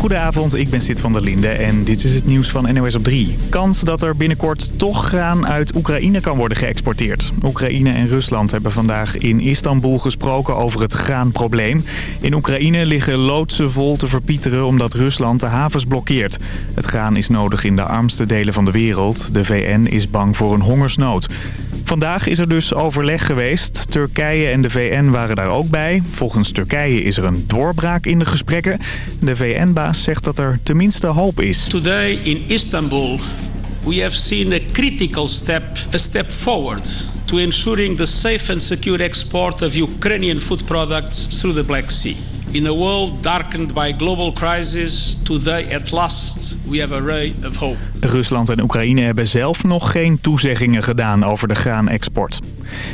Goedenavond, ik ben Sid van der Linde en dit is het nieuws van NOS op 3. Kans dat er binnenkort toch graan uit Oekraïne kan worden geëxporteerd. Oekraïne en Rusland hebben vandaag in Istanbul gesproken over het graanprobleem. In Oekraïne liggen loodsen vol te verpieteren omdat Rusland de havens blokkeert. Het graan is nodig in de armste delen van de wereld. De VN is bang voor een hongersnood. Vandaag is er dus overleg geweest. Turkije en de VN waren daar ook bij. Volgens Turkije is er een doorbraak in de gesprekken. De VN-baas zegt dat er tenminste hoop is. Today in Istanbul we have seen a critical step, a step forward to ensuring the safe and secure export of Ukrainian food products through the Black Sea. In a world darkened by global crisis, today at last we have a ray of hope. Rusland en Oekraïne hebben zelf nog geen toezeggingen gedaan over de graanexport.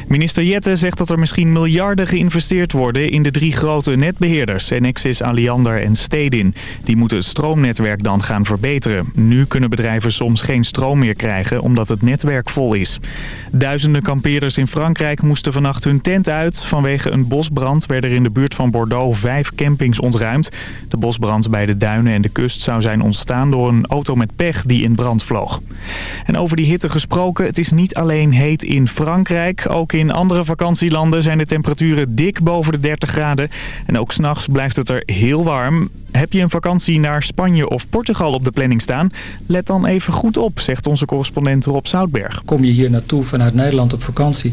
Minister Jette zegt dat er misschien miljarden geïnvesteerd worden in de drie grote netbeheerders, Enexis, Alliander en Stedin. Die moeten het stroomnetwerk dan gaan verbeteren. Nu kunnen bedrijven soms geen stroom meer krijgen omdat het netwerk vol is. Duizenden kampeerders in Frankrijk moesten vannacht hun tent uit. Vanwege een bosbrand werden er in de buurt van Bordeaux vijf campings ontruimd. De bosbrand bij de duinen en de kust zou zijn ontstaan door een auto met pech die in brand vloog. En over die hitte gesproken, het is niet alleen heet in Frankrijk. Ook in andere vakantielanden zijn de temperaturen dik boven de 30 graden. En ook s'nachts blijft het er heel warm. Heb je een vakantie naar Spanje of Portugal op de planning staan? Let dan even goed op, zegt onze correspondent Rob Zoutberg. Kom je hier naartoe vanuit Nederland op vakantie,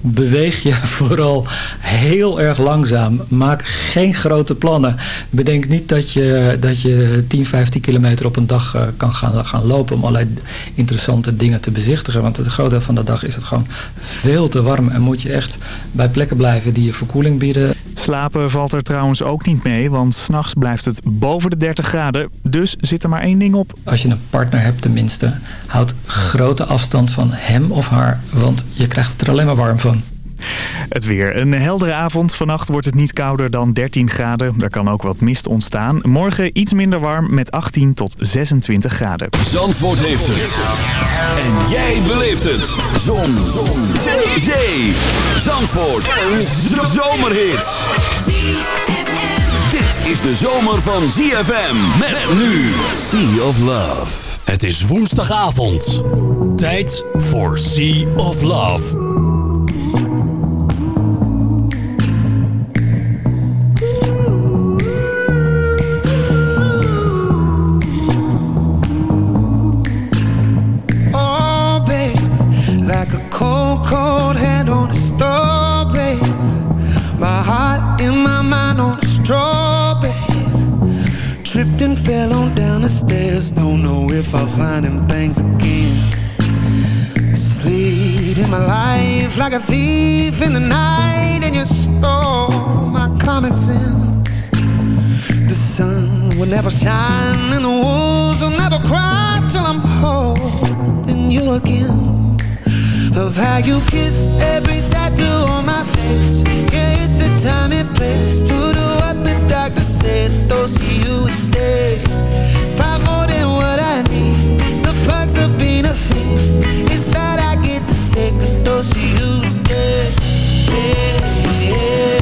beweeg je vooral heel erg langzaam. Maak geen grote plannen. Bedenk niet dat je, dat je 10, 15 kilometer op een dag eh, kan gaan, gaan lopen om allerlei interessante dingen te bezichtigen. Want het grote deel van de dag is het gewoon veel te warm en moet je echt bij plekken blijven die je verkoeling bieden. Slapen valt er trouwens ook niet mee, want s'nachts blijft het boven de 30 graden. Dus zit er maar één ding op. Als je een partner hebt tenminste, houd grote afstand van hem of haar, want je krijgt het er alleen maar warm van. Het weer. Een heldere avond. Vannacht wordt het niet kouder dan 13 graden. Er kan ook wat mist ontstaan. Morgen iets minder warm met 18 tot 26 graden. Zandvoort heeft het. En jij beleeft het. Zon. Zon. Zee. Zee. Zandvoort. Een zomerhit. Dit is de zomer van ZFM. Met nu Sea of Love. Het is woensdagavond. Tijd voor Sea of Love. Fell on down the stairs. Don't know if I'll find them things again. Slid in my life like a thief in the night, and you stole my common sense. The sun will never shine, and the wolves will never cry till I'm holding you again. Love how you kiss every tattoo on my face. Yeah, it's the time and place to do what the doctor said. Don't see you today. Five more than what I need. The perks of being a fiend is that I get to take a dose of you today. Yeah, yeah.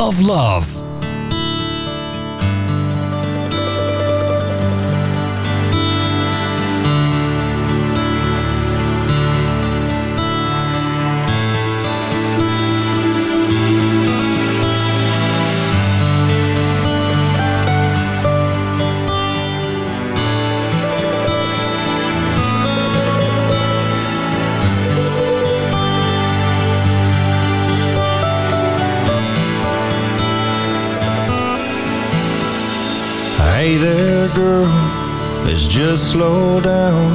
of Love. just slow down.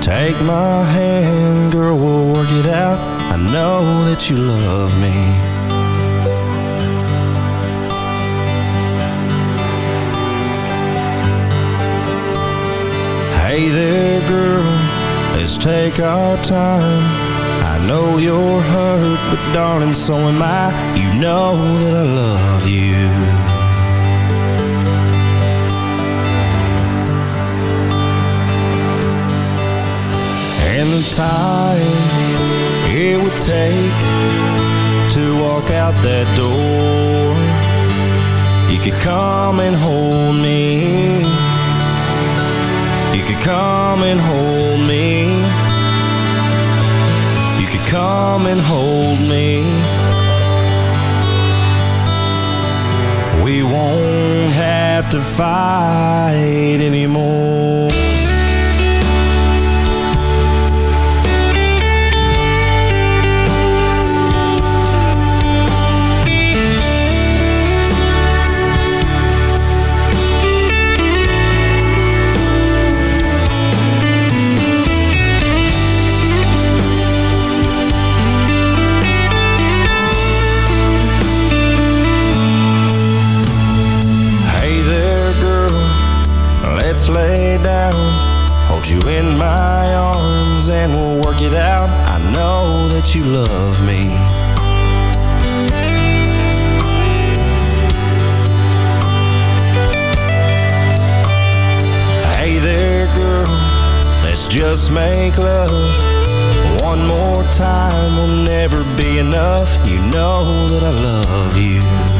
Take my hand, girl, we'll work it out. I know that you love me. Hey there, girl, let's take our time. I know you're hurt, but darling, so am I. You know that I love you. little time it would take to walk out that door. You could come and hold me. You could come and hold me. You could come and hold me. We won't have to fight anymore. doubt I know that you love me. Hey there girl, let's just make love One more time. Will never be enough. You know that I love you.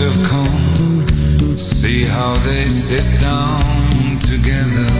have come. See how they sit down together.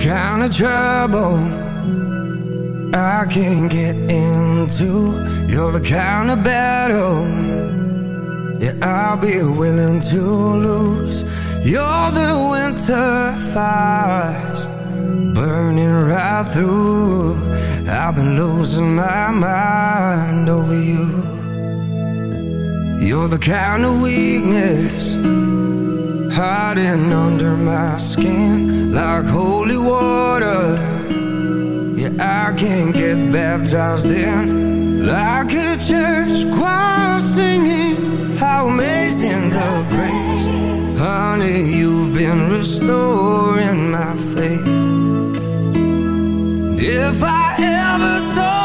Kind of trouble I can't get into. You're the kind of battle, yeah, I'll be willing to lose. You're the winter fires burning right through. I've been losing my mind over you. You're the kind of weakness hiding under my skin like holy water. Yeah, I can't get baptized in like a church choir singing. How amazing the grace, honey, you've been restoring my faith. If I ever saw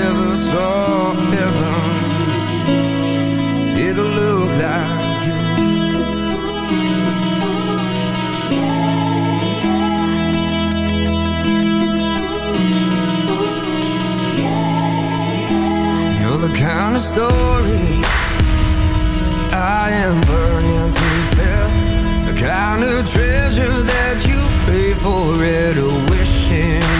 I ever saw heaven, it'll look like you. You're the kind of story I am burning to tell. The kind of treasure that you pray for it a wishing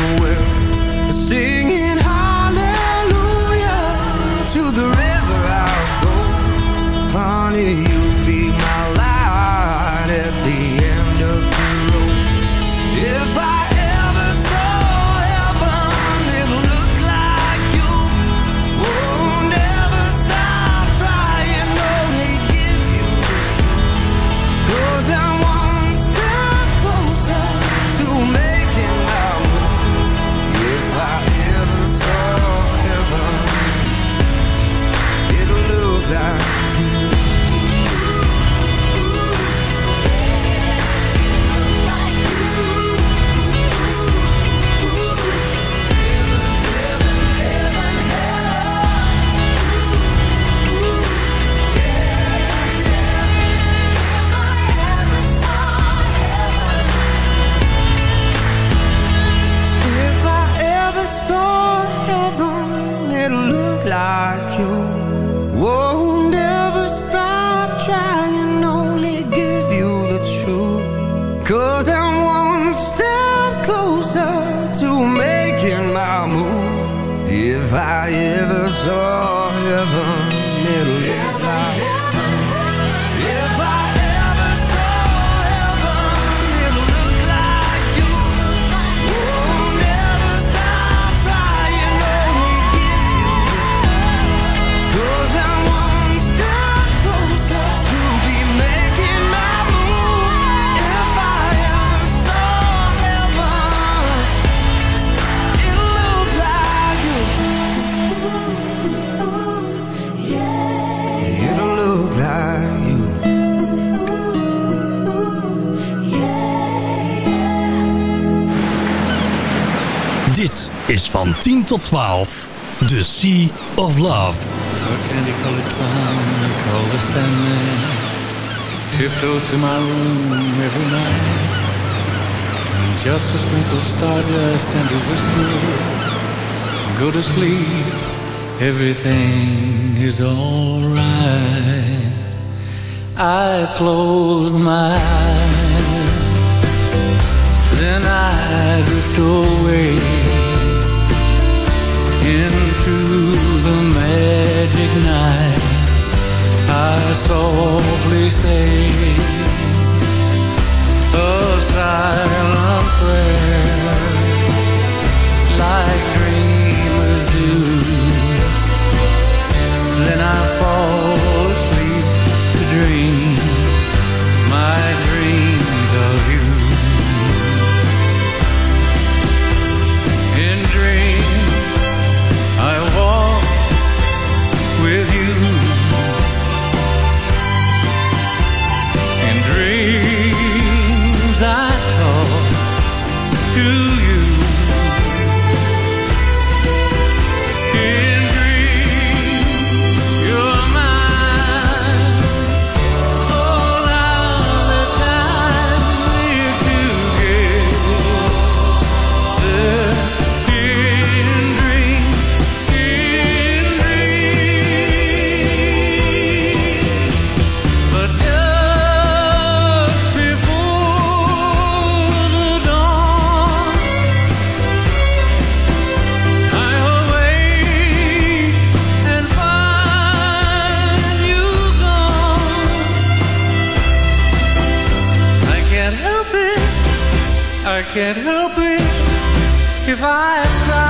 12. The Sea of Love. A candy colored clown called the Sandman tiptoes to my room every night. Just a sprinkle stardust and a whisper, go to sleep, everything is alright. I close my eyes, then I drift away into the magic night. I softly say a silent prayer, like dreamers do. Then I fall I can't help it if I cry.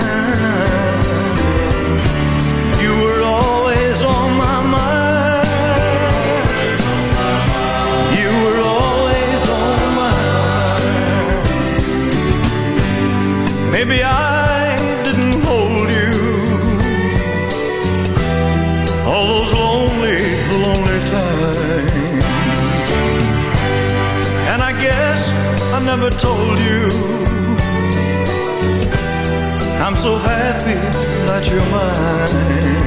Maybe I didn't hold you all those lonely, lonely times. And I guess I never told you I'm so happy that you're mine.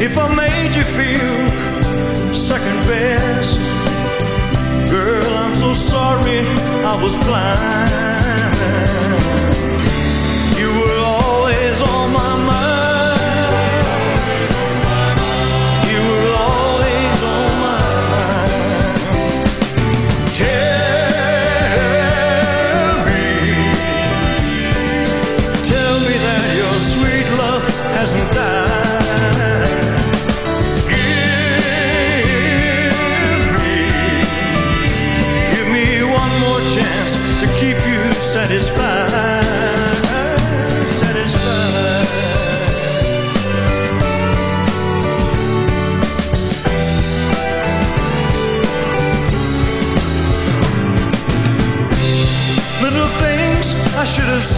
If I made you feel second best, girl, I'm so sorry I was blind. You were always on my mind.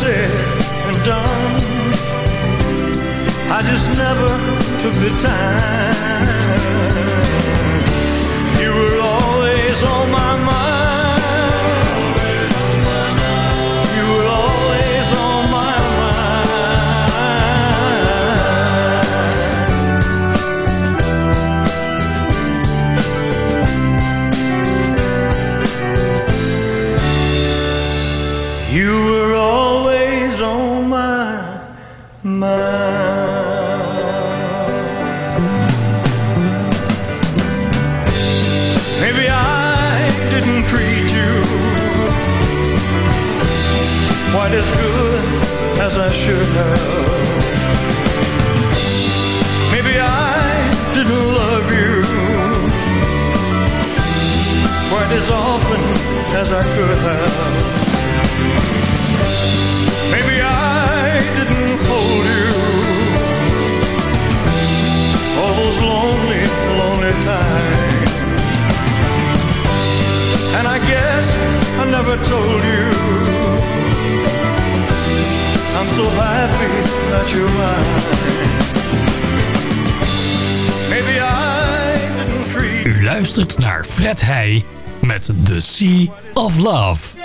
Said and done. I just never took the time. Maybe I didn't love you quite as often as I could have. Maybe I didn't hold you all those lonely, lonely times. And I guess I never told you so happy that you're mine. Maybe I didn't U luistert naar Fred Heij met The Sea of Love.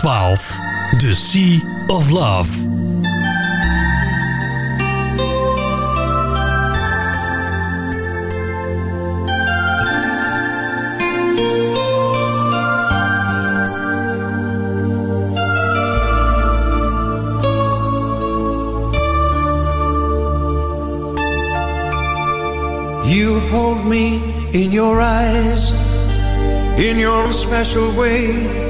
12 The Sea of Love. You hold me in your eyes in your special way.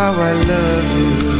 how I love you.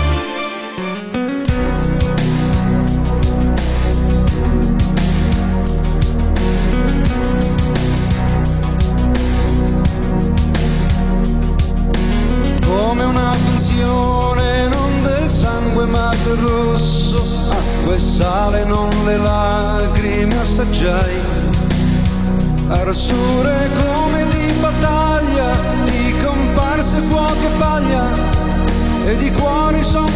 brasure come di battaglia, di comparse fuoco e paglia e di cuori son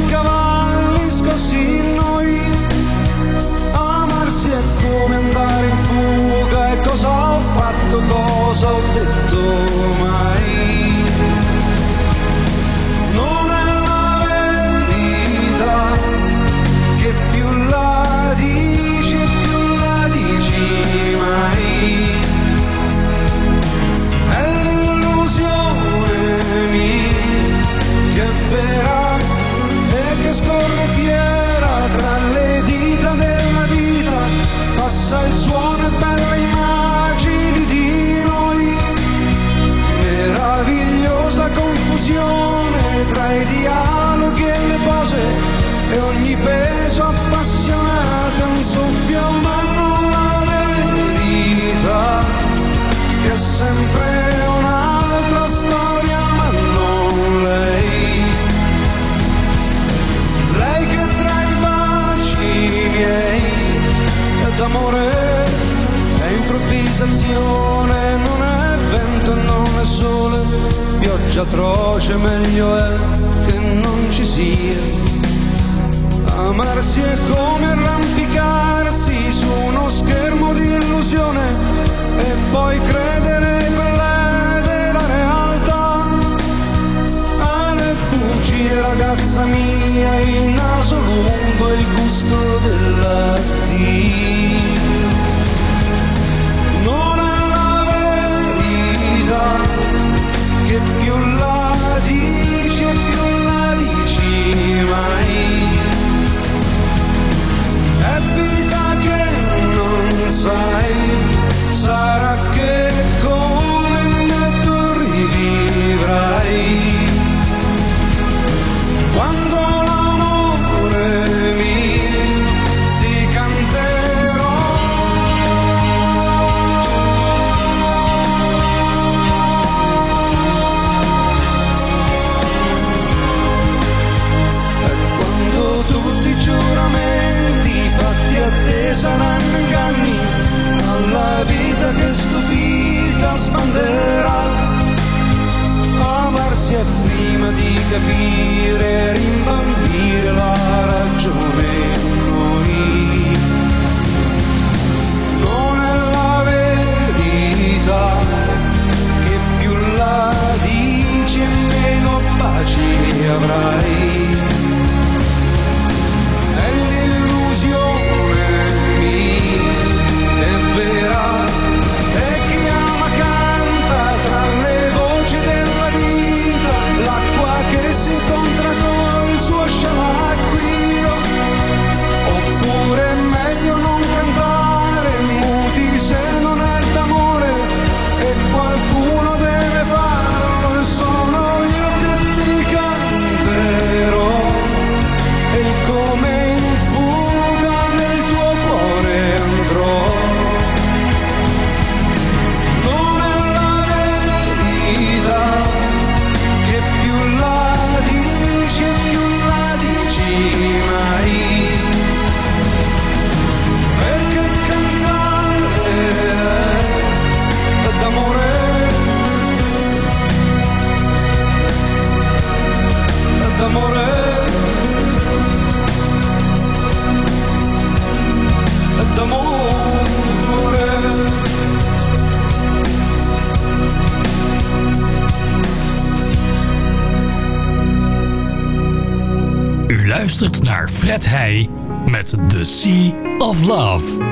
luistert naar Fred Heij met The Sea of Love.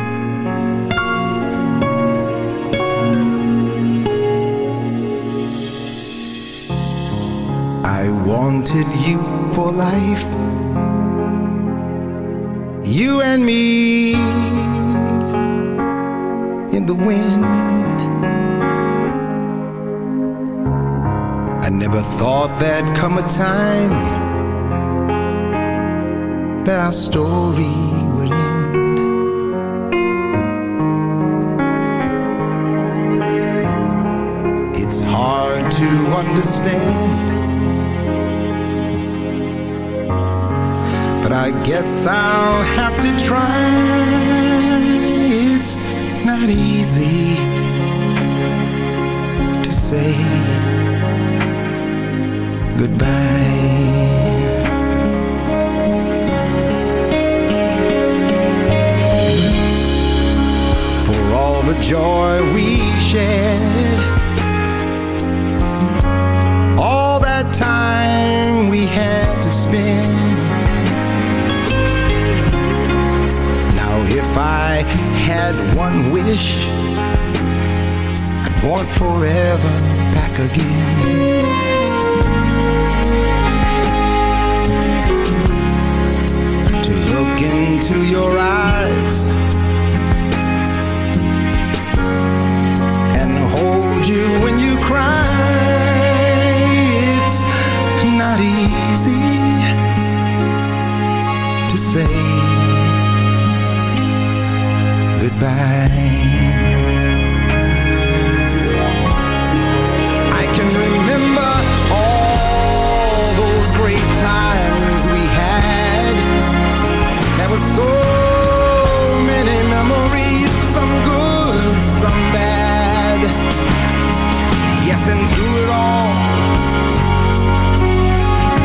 I wanted you for life. You and me in the wind. I never thought there'd come a time that our story would end. It's hard to understand. But I guess I'll have to try. It's not easy to say goodbye. The joy we shared, all that time we had to spend. Now, if I had one wish, I'd want forever back again. To look into your eyes hold you when you cry. It's not easy to say goodbye. I can remember all those great times we had. There were so many memories, some good, some bad and through it all.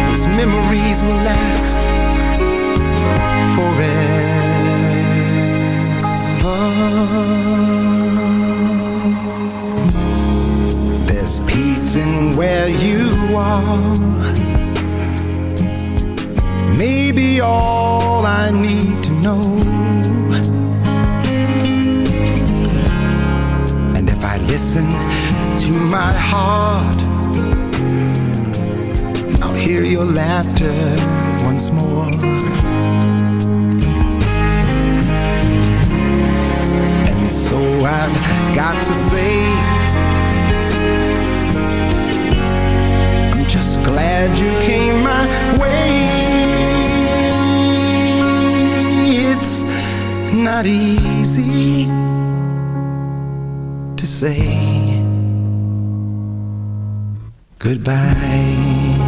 Those memories will last forever. There's peace in where you are. Maybe all I need to know. Listen to my heart, I'll hear your laughter once more. And so I've got to say, I'm just glad you came my way. It's not easy to say. Goodbye.